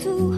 to